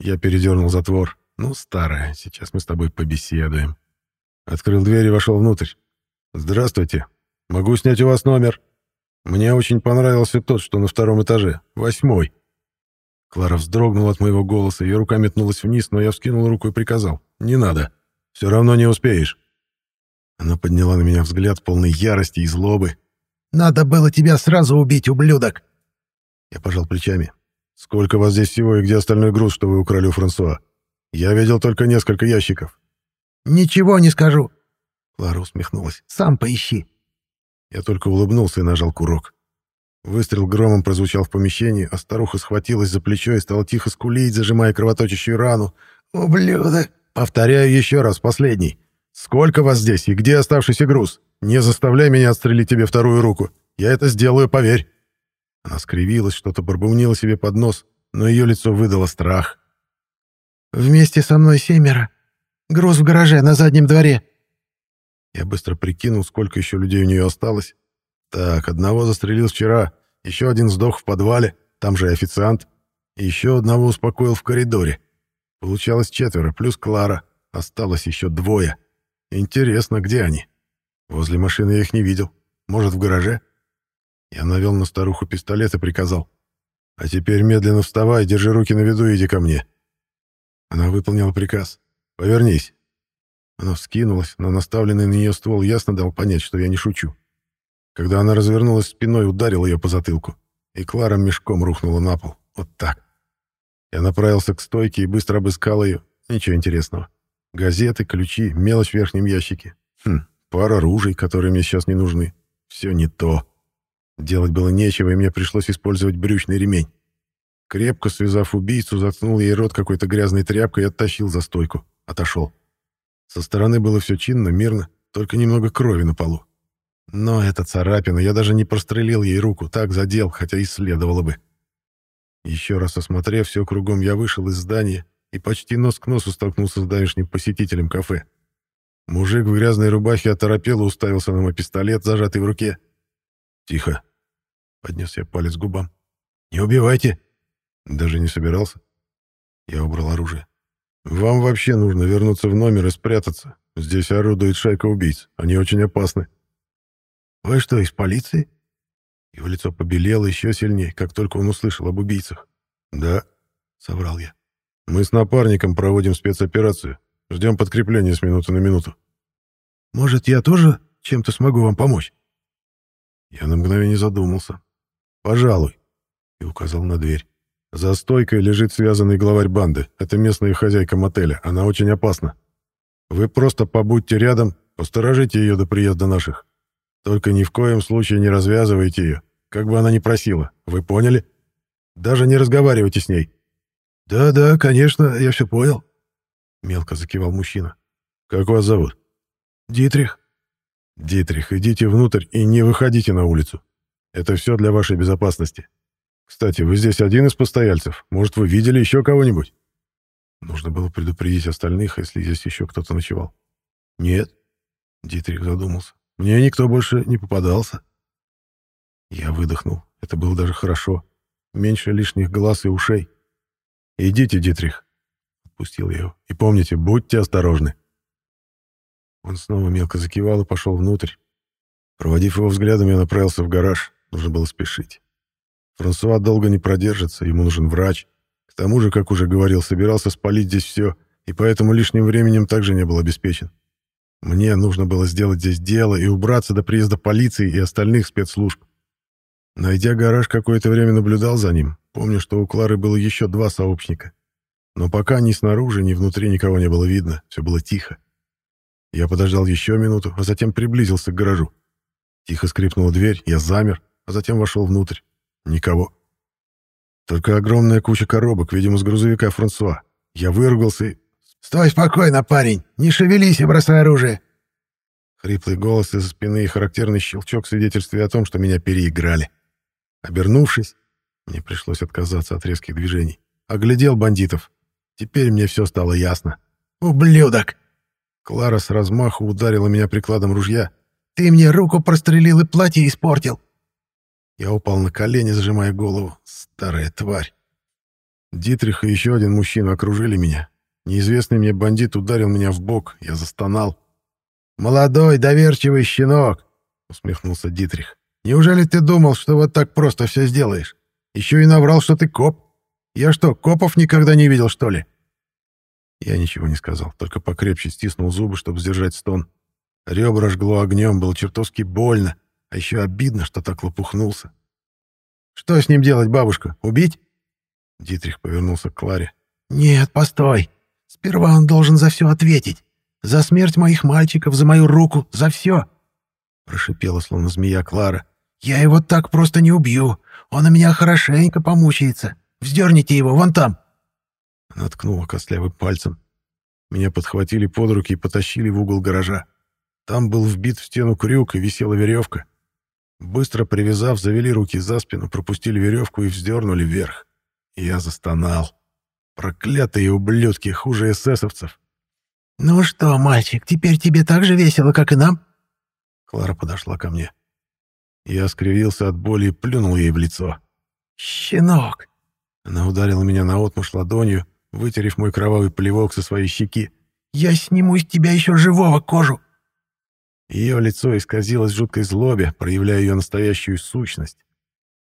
Я передернул затвор. Ну, старая, сейчас мы с тобой побеседуем. Открыл дверь и вошел внутрь. «Здравствуйте. Могу снять у вас номер?» Мне очень понравился тот, что на втором этаже, восьмой. Клара вздрогнула от моего голоса, ее рука метнулась вниз, но я вскинул руку и приказал. «Не надо. Все равно не успеешь». Она подняла на меня взгляд полный ярости и злобы. «Надо было тебя сразу убить, ублюдок!» Я пожал плечами. «Сколько вас здесь всего и где остальной груз, что вы украли у Франсуа? Я видел только несколько ящиков». «Ничего не скажу!» Клара усмехнулась. «Сам поищи. Я только улыбнулся и нажал курок. Выстрел громом прозвучал в помещении, а старуха схватилась за плечо и стала тихо скулить, зажимая кровоточащую рану. «Ублюдок!» «Повторяю еще раз, последний. Сколько вас здесь и где оставшийся груз? Не заставляй меня отстрелить тебе вторую руку. Я это сделаю, поверь!» Она скривилась, что-то пробумнила себе под нос, но ее лицо выдало страх. «Вместе со мной семеро. Груз в гараже на заднем дворе. Я быстро прикинул, сколько еще людей у нее осталось. Так, одного застрелил вчера, еще один сдох в подвале, там же и официант, еще одного успокоил в коридоре. Получалось четверо, плюс Клара. Осталось еще двое. Интересно, где они? Возле машины я их не видел. Может, в гараже? Я навел на старуху пистолет и приказал. «А теперь медленно вставай, держи руки на виду и иди ко мне». Она выполнила приказ. «Повернись». Она вскинулась, но наставленный на нее ствол ясно дал понять, что я не шучу. Когда она развернулась спиной, ударил ее по затылку, и Клара мешком рухнула на пол. Вот так. Я направился к стойке и быстро обыскал ее. Ничего интересного. Газеты, ключи, мелочь в верхнем ящике. Хм, пара ружей, которые мне сейчас не нужны. Все не то. Делать было нечего, и мне пришлось использовать брючный ремень. Крепко связав убийцу, заткнул ей рот какой-то грязной тряпкой и оттащил за стойку. Отошел. Со стороны было все чинно, мирно, только немного крови на полу. Но эта царапина, я даже не прострелил ей руку, так задел, хотя и следовало бы. Еще раз осмотрев все кругом, я вышел из здания и почти нос к носу столкнулся с давешним посетителем кафе. Мужик в грязной рубахе оторопел и уставился на мой пистолет, зажатый в руке. «Тихо!» — поднес я палец к губам. «Не убивайте!» Даже не собирался. Я убрал оружие. «Вам вообще нужно вернуться в номер и спрятаться. Здесь орудует шайка убийц. Они очень опасны». «Вы что, из полиции?» Его лицо побелело еще сильнее, как только он услышал об убийцах. «Да», — соврал я. «Мы с напарником проводим спецоперацию. Ждем подкрепления с минуты на минуту». «Может, я тоже чем-то смогу вам помочь?» Я на мгновение задумался. «Пожалуй», — и указал на дверь. За стойкой лежит связанный главарь банды. Это местная хозяйка мотеля. Она очень опасна. Вы просто побудьте рядом, посторожите ее до приезда наших. Только ни в коем случае не развязывайте ее, как бы она ни просила. Вы поняли? Даже не разговаривайте с ней. Да-да, конечно, я все понял. Мелко закивал мужчина. Как вас зовут? Дитрих. Дитрих, идите внутрь и не выходите на улицу. Это все для вашей безопасности. Кстати, вы здесь один из постояльцев. Может, вы видели еще кого-нибудь? Нужно было предупредить остальных, если здесь еще кто-то ночевал. Нет. Дитрих задумался. Мне никто больше не попадался. Я выдохнул. Это было даже хорошо. Меньше лишних глаз и ушей. «Идите, Дитрих», — отпустил я его. «И помните, будьте осторожны». Он снова мелко закивал и пошел внутрь. Проводив его взглядом, я направился в гараж. Нужно было спешить. Франсуа долго не продержится, ему нужен врач. К тому же, как уже говорил, собирался спалить здесь все, и поэтому лишним временем также не был обеспечен. Мне нужно было сделать здесь дело и убраться до приезда полиции и остальных спецслужб. Найдя гараж, какое-то время наблюдал за ним. Помню, что у Клары было еще два сообщника. Но пока ни снаружи, ни внутри никого не было видно, все было тихо. Я подождал еще минуту, а затем приблизился к гаражу. Тихо скрипнула дверь, я замер, а затем вошел внутрь. Никого. Только огромная куча коробок, видимо, с грузовика Франсуа. Я выругался и... «Стой спокойно, парень! Не шевелись и бросай оружие!» Хриплый голос из-за спины и характерный щелчок свидетельствуя о том, что меня переиграли. Обернувшись, мне пришлось отказаться от резких движений. Оглядел бандитов. Теперь мне все стало ясно. «Ублюдок!» Клара с размаху ударила меня прикладом ружья. «Ты мне руку прострелил и платье испортил!» Я упал на колени, сжимая голову. Старая тварь. Дитрих и еще один мужчина окружили меня. Неизвестный мне бандит ударил меня в бок. Я застонал. «Молодой, доверчивый щенок!» — усмехнулся Дитрих. «Неужели ты думал, что вот так просто все сделаешь? Еще и наврал, что ты коп. Я что, копов никогда не видел, что ли?» Я ничего не сказал, только покрепче стиснул зубы, чтобы сдержать стон. Ребра жгло огнем, было чертовски больно. А еще обидно, что так лопухнулся. «Что с ним делать, бабушка? Убить?» Дитрих повернулся к Кларе. «Нет, постой. Сперва он должен за все ответить. За смерть моих мальчиков, за мою руку, за все!» Прошипела, словно змея Клара. «Я его так просто не убью. Он у меня хорошенько помучается. Вздерните его, вон там!» Она ткнула костлявым пальцем. Меня подхватили под руки и потащили в угол гаража. Там был вбит в стену крюк и висела веревка. Быстро привязав, завели руки за спину, пропустили веревку и вздернули вверх. Я застонал. Проклятые ублюдки, хуже эсэсовцев. «Ну что, мальчик, теперь тебе так же весело, как и нам?» Клара подошла ко мне. Я скривился от боли и плюнул ей в лицо. «Щенок!» Она ударила меня наотмашь ладонью, вытерев мой кровавый плевок со своей щеки. «Я сниму из тебя еще живого кожу!» Ее лицо исказилось в жуткой злобе, проявляя ее настоящую сущность.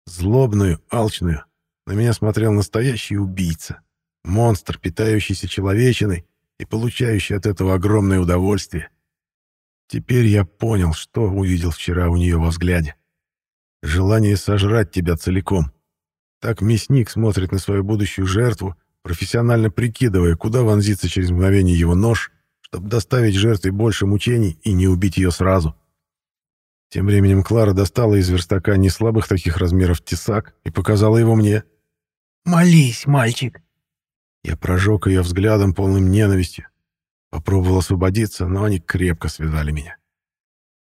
Злобную, алчную. На меня смотрел настоящий убийца. Монстр, питающийся человечиной и получающий от этого огромное удовольствие. Теперь я понял, что увидел вчера у нее во взгляде. Желание сожрать тебя целиком. Так мясник смотрит на свою будущую жертву, профессионально прикидывая, куда вонзится через мгновение его нож, чтобы доставить жертве больше мучений и не убить ее сразу. Тем временем Клара достала из верстака не слабых таких размеров тесак и показала его мне. «Молись, мальчик!» Я прожег ее взглядом, полным ненавистью. Попробовал освободиться, но они крепко связали меня.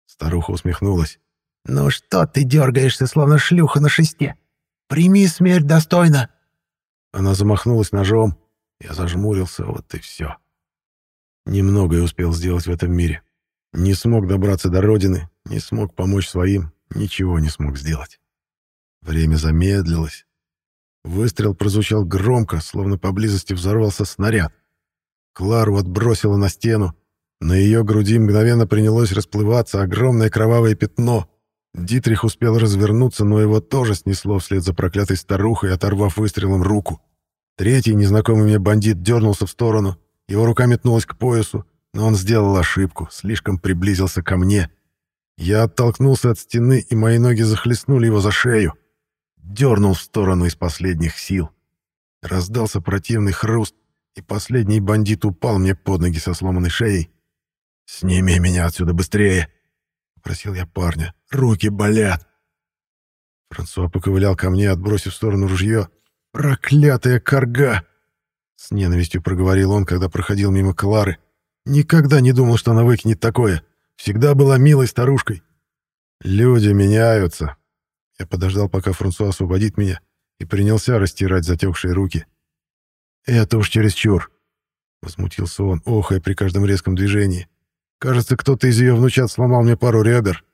Старуха усмехнулась. «Ну что ты дергаешься, словно шлюха на шесте? Прими смерть достойно!» Она замахнулась ножом. Я зажмурился, вот и все. Немного я успел сделать в этом мире. Не смог добраться до родины, не смог помочь своим, ничего не смог сделать. Время замедлилось. Выстрел прозвучал громко, словно поблизости взорвался снаряд. Клару отбросило на стену. На ее груди мгновенно принялось расплываться огромное кровавое пятно. Дитрих успел развернуться, но его тоже снесло вслед за проклятой старухой, оторвав выстрелом руку. Третий незнакомый мне бандит дернулся в сторону, его рука метнулась к поясу, но он сделал ошибку, слишком приблизился ко мне. Я оттолкнулся от стены, и мои ноги захлестнули его за шею. Дернул в сторону из последних сил. Раздался противный хруст, и последний бандит упал мне под ноги со сломанной шеей. «Сними меня отсюда быстрее!» — попросил я парня. «Руки болят!» Франсуа поковылял ко мне, отбросив в сторону ружье. «Проклятая корга!» С ненавистью проговорил он, когда проходил мимо Клары. Никогда не думал, что она выкинет такое. Всегда была милой старушкой. Люди меняются. Я подождал, пока Франсуа освободит меня, и принялся растирать затекшие руки. «Это уж чересчур!» — возмутился он, охая при каждом резком движении. «Кажется, кто-то из ее внучат сломал мне пару ребер».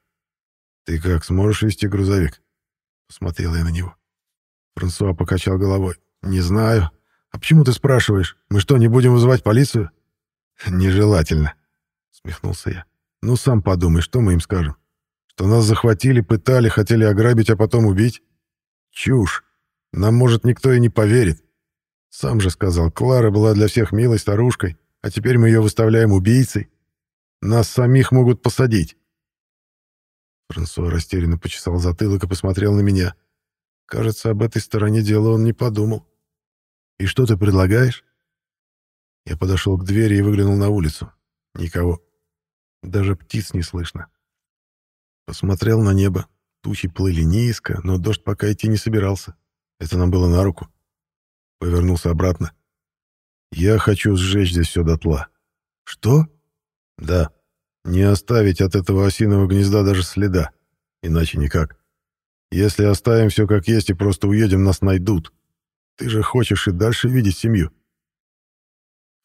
«Ты как, сможешь вести грузовик?» — посмотрел я на него. Франсуа покачал головой. «Не знаю. А почему ты спрашиваешь? Мы что, не будем вызывать полицию?» «Нежелательно», — смехнулся я. «Ну, сам подумай, что мы им скажем? Что нас захватили, пытали, хотели ограбить, а потом убить? Чушь. Нам, может, никто и не поверит. Сам же сказал, Клара была для всех милой старушкой, а теперь мы ее выставляем убийцей. Нас самих могут посадить. Франсуа растерянно почесал затылок и посмотрел на меня. Кажется, об этой стороне дела он не подумал. «И что ты предлагаешь?» Я подошел к двери и выглянул на улицу. Никого. Даже птиц не слышно. Посмотрел на небо. Тучи плыли низко, но дождь пока идти не собирался. Это нам было на руку. Повернулся обратно. Я хочу сжечь здесь все дотла. Что? Да. Не оставить от этого осиного гнезда даже следа. Иначе никак. Если оставим все как есть и просто уедем, нас найдут. Ты же хочешь и дальше видеть семью.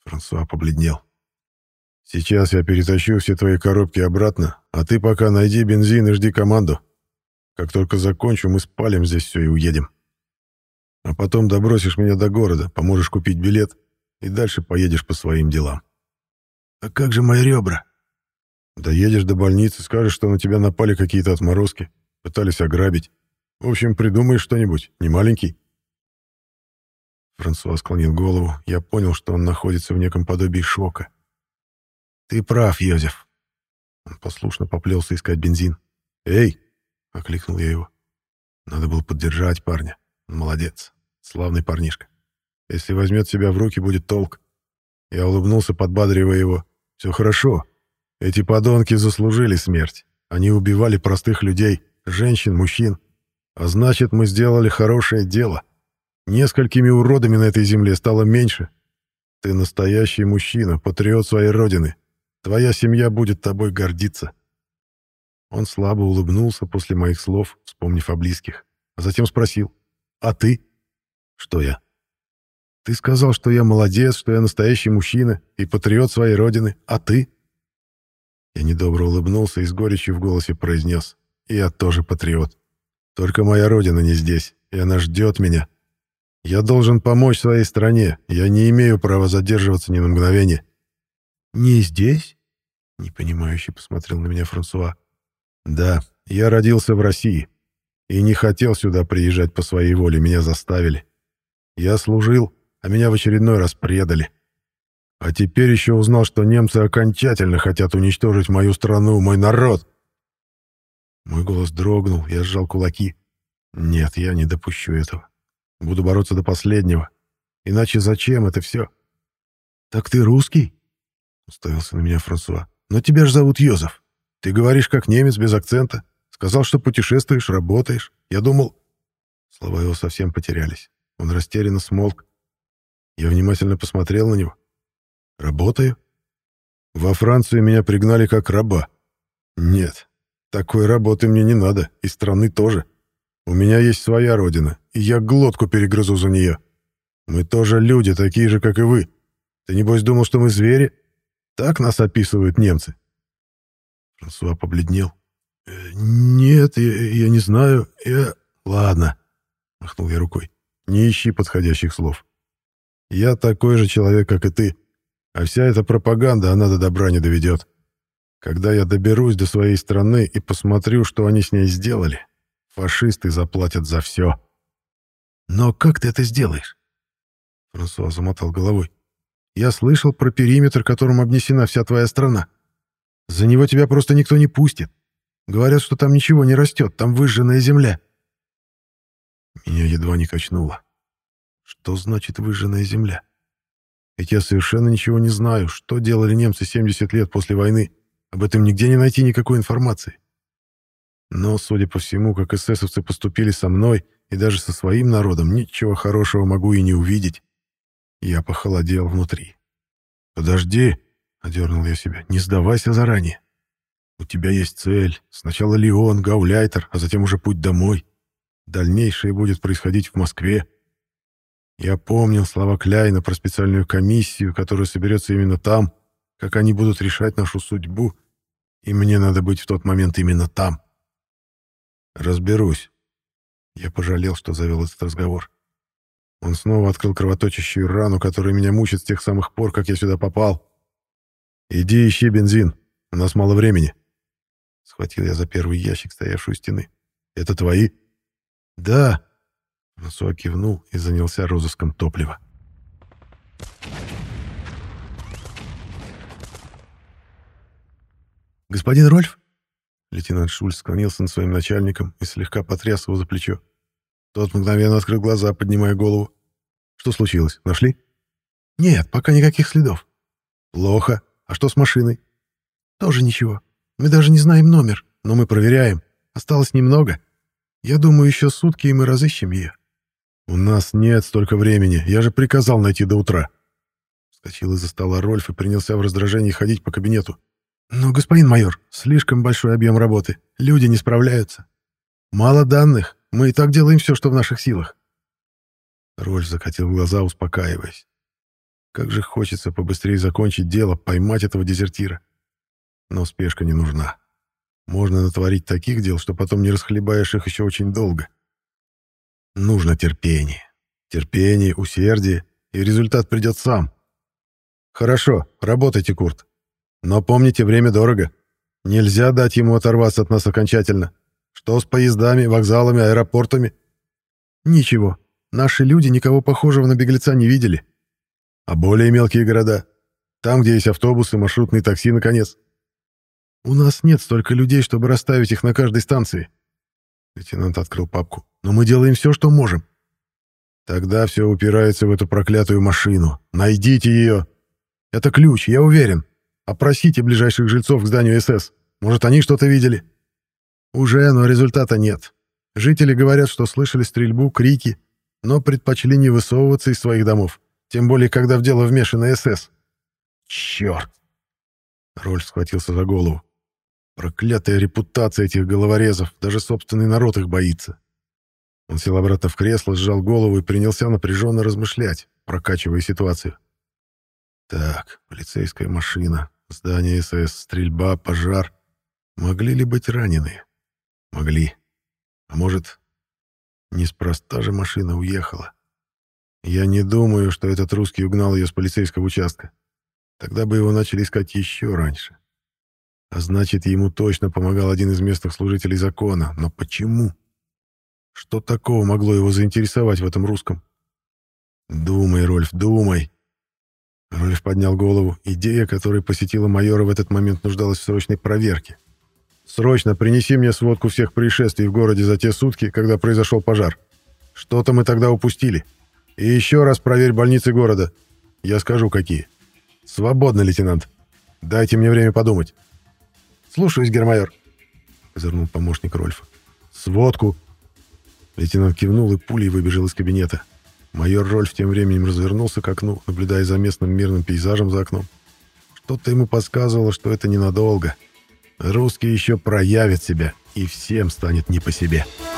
Франсуа побледнел. Сейчас я перетащу все твои коробки обратно, а ты пока найди бензин и жди команду. Как только закончу, мы спалим здесь все и уедем. А потом добросишь меня до города, поможешь купить билет, и дальше поедешь по своим делам. А как же мои ребра? Доедешь до больницы, скажешь, что на тебя напали какие-то отморозки, пытались ограбить. В общем, придумай что-нибудь, не маленький. Франсуа склонил голову. Я понял, что он находится в неком подобии шока. «Ты прав, Йозеф». Он послушно поплелся искать бензин. «Эй!» — окликнул я его. Надо было поддержать парня. молодец. Славный парнишка. Если возьмет себя в руки, будет толк. Я улыбнулся, подбадривая его. «Все хорошо. Эти подонки заслужили смерть. Они убивали простых людей, женщин, мужчин. А значит, мы сделали хорошее дело. Несколькими уродами на этой земле стало меньше. Ты настоящий мужчина, патриот своей родины. Твоя семья будет тобой гордиться». Он слабо улыбнулся после моих слов, вспомнив о близких, а затем спросил, «А ты?» «Что я?» «Ты сказал, что я молодец, что я настоящий мужчина и патриот своей родины, а ты?» Я недобро улыбнулся и с горечью в голосе произнес, «Я тоже патриот. Только моя родина не здесь, и она ждет меня. Я должен помочь своей стране, я не имею права задерживаться ни на мгновение». «Не здесь?» — непонимающе посмотрел на меня Франсуа. «Да, я родился в России и не хотел сюда приезжать по своей воле, меня заставили. Я служил, а меня в очередной раз предали. А теперь еще узнал, что немцы окончательно хотят уничтожить мою страну, мой народ». Мой голос дрогнул, я сжал кулаки. «Нет, я не допущу этого. Буду бороться до последнего. Иначе зачем это все?» «Так ты русский?» — уставился на меня Франсуа. «Но тебя же зовут Йозеф. Ты говоришь как немец без акцента. Сказал, что путешествуешь, работаешь. Я думал...» Слова его совсем потерялись. Он растерянно смолк. Я внимательно посмотрел на него. «Работаю?» «Во Францию меня пригнали как раба. Нет, такой работы мне не надо, и страны тоже. У меня есть своя родина, и я глотку перегрызу за нее. Мы тоже люди, такие же, как и вы. Ты, небось, думал, что мы звери?» Так нас описывают немцы. Франсуа побледнел. «Э, «Нет, я, я не знаю. Я...» «Ладно», — махнул я рукой. «Не ищи подходящих слов. Я такой же человек, как и ты. А вся эта пропаганда, она до добра не доведет. Когда я доберусь до своей страны и посмотрю, что они с ней сделали, фашисты заплатят за все». «Но как ты это сделаешь?» Франсуа замотал головой. Я слышал про периметр, которым обнесена вся твоя страна. За него тебя просто никто не пустит. Говорят, что там ничего не растет, там выжженная земля. Меня едва не качнуло. Что значит выжженная земля? Ведь я совершенно ничего не знаю, что делали немцы 70 лет после войны. Об этом нигде не найти никакой информации. Но, судя по всему, как эсэсовцы поступили со мной и даже со своим народом, ничего хорошего могу и не увидеть. Я похолодел внутри. «Подожди», — одернул я себя, — «не сдавайся заранее. У тебя есть цель. Сначала Леон, Гауляйтер, а затем уже путь домой. Дальнейшее будет происходить в Москве. Я помнил слова Кляйна про специальную комиссию, которая соберется именно там, как они будут решать нашу судьбу, и мне надо быть в тот момент именно там. Разберусь. Я пожалел, что завел этот разговор. Он снова открыл кровоточащую рану, которая меня мучит с тех самых пор, как я сюда попал. «Иди ищи бензин. У нас мало времени». Схватил я за первый ящик, стоявший у стены. «Это твои?» «Да». Франсуа кивнул и занялся розыском топлива. «Господин Рольф?» Лейтенант Шульц склонился над своим начальником и слегка потряс его за плечо. Тот мгновенно открыл глаза, поднимая голову. «Что случилось? Нашли?» «Нет, пока никаких следов». «Плохо. А что с машиной?» «Тоже ничего. Мы даже не знаем номер, но мы проверяем. Осталось немного. Я думаю, еще сутки, и мы разыщем ее». «У нас нет столько времени. Я же приказал найти до утра». Вскочил из-за стола Рольф и принялся в раздражении ходить по кабинету. «Но, господин майор, слишком большой объем работы. Люди не справляются. Мало данных. Мы и так делаем все, что в наших силах». Рольф закатил глаза, успокаиваясь. Как же хочется побыстрее закончить дело, поймать этого дезертира. Но спешка не нужна. Можно натворить таких дел, что потом не расхлебаешь их еще очень долго. Нужно терпение. Терпение, усердие, и результат придет сам. Хорошо, работайте, Курт. Но помните, время дорого. Нельзя дать ему оторваться от нас окончательно. Что с поездами, вокзалами, аэропортами? Ничего. Наши люди никого похожего на беглеца не видели. А более мелкие города? Там, где есть автобусы, маршрутные такси, наконец. У нас нет столько людей, чтобы расставить их на каждой станции. Лейтенант открыл папку. Но мы делаем все, что можем. Тогда все упирается в эту проклятую машину. Найдите ее. Это ключ, я уверен. Опросите ближайших жильцов к зданию СС. Может, они что-то видели? Уже, но результата нет. Жители говорят, что слышали стрельбу, крики, но предпочли не высовываться из своих домов. Тем более, когда в дело вмешаны СС. Черт! Рольф схватился за голову. Проклятая репутация этих головорезов. Даже собственный народ их боится. Он сел обратно в кресло, сжал голову и принялся напряженно размышлять, прокачивая ситуацию. Так, полицейская машина, здание СС, стрельба, пожар. Могли ли быть раненые? Могли. А может, неспроста же машина уехала? Я не думаю, что этот русский угнал ее с полицейского участка. Тогда бы его начали искать еще раньше. А значит, ему точно помогал один из местных служителей закона. Но почему? Что такого могло его заинтересовать в этом русском? Думай, Рольф, думай. Рольф поднял голову. Идея, которая посетила майора в этот момент, нуждалась в срочной проверке. «Срочно принеси мне сводку всех происшествий в городе за те сутки, когда произошел пожар. Что-то мы тогда упустили. И еще раз проверь больницы города. Я скажу, какие. Свободно, лейтенант. Дайте мне время подумать». «Слушаюсь, гермайор», — козырнул помощник Рольфа. «Сводку». Лейтенант кивнул и пулей выбежал из кабинета. Майор Рольф тем временем развернулся к окну, наблюдая за местным мирным пейзажем за окном. Что-то ему подсказывало, что это ненадолго. Русский еще проявит себя, и всем станет не по себе. «Русский»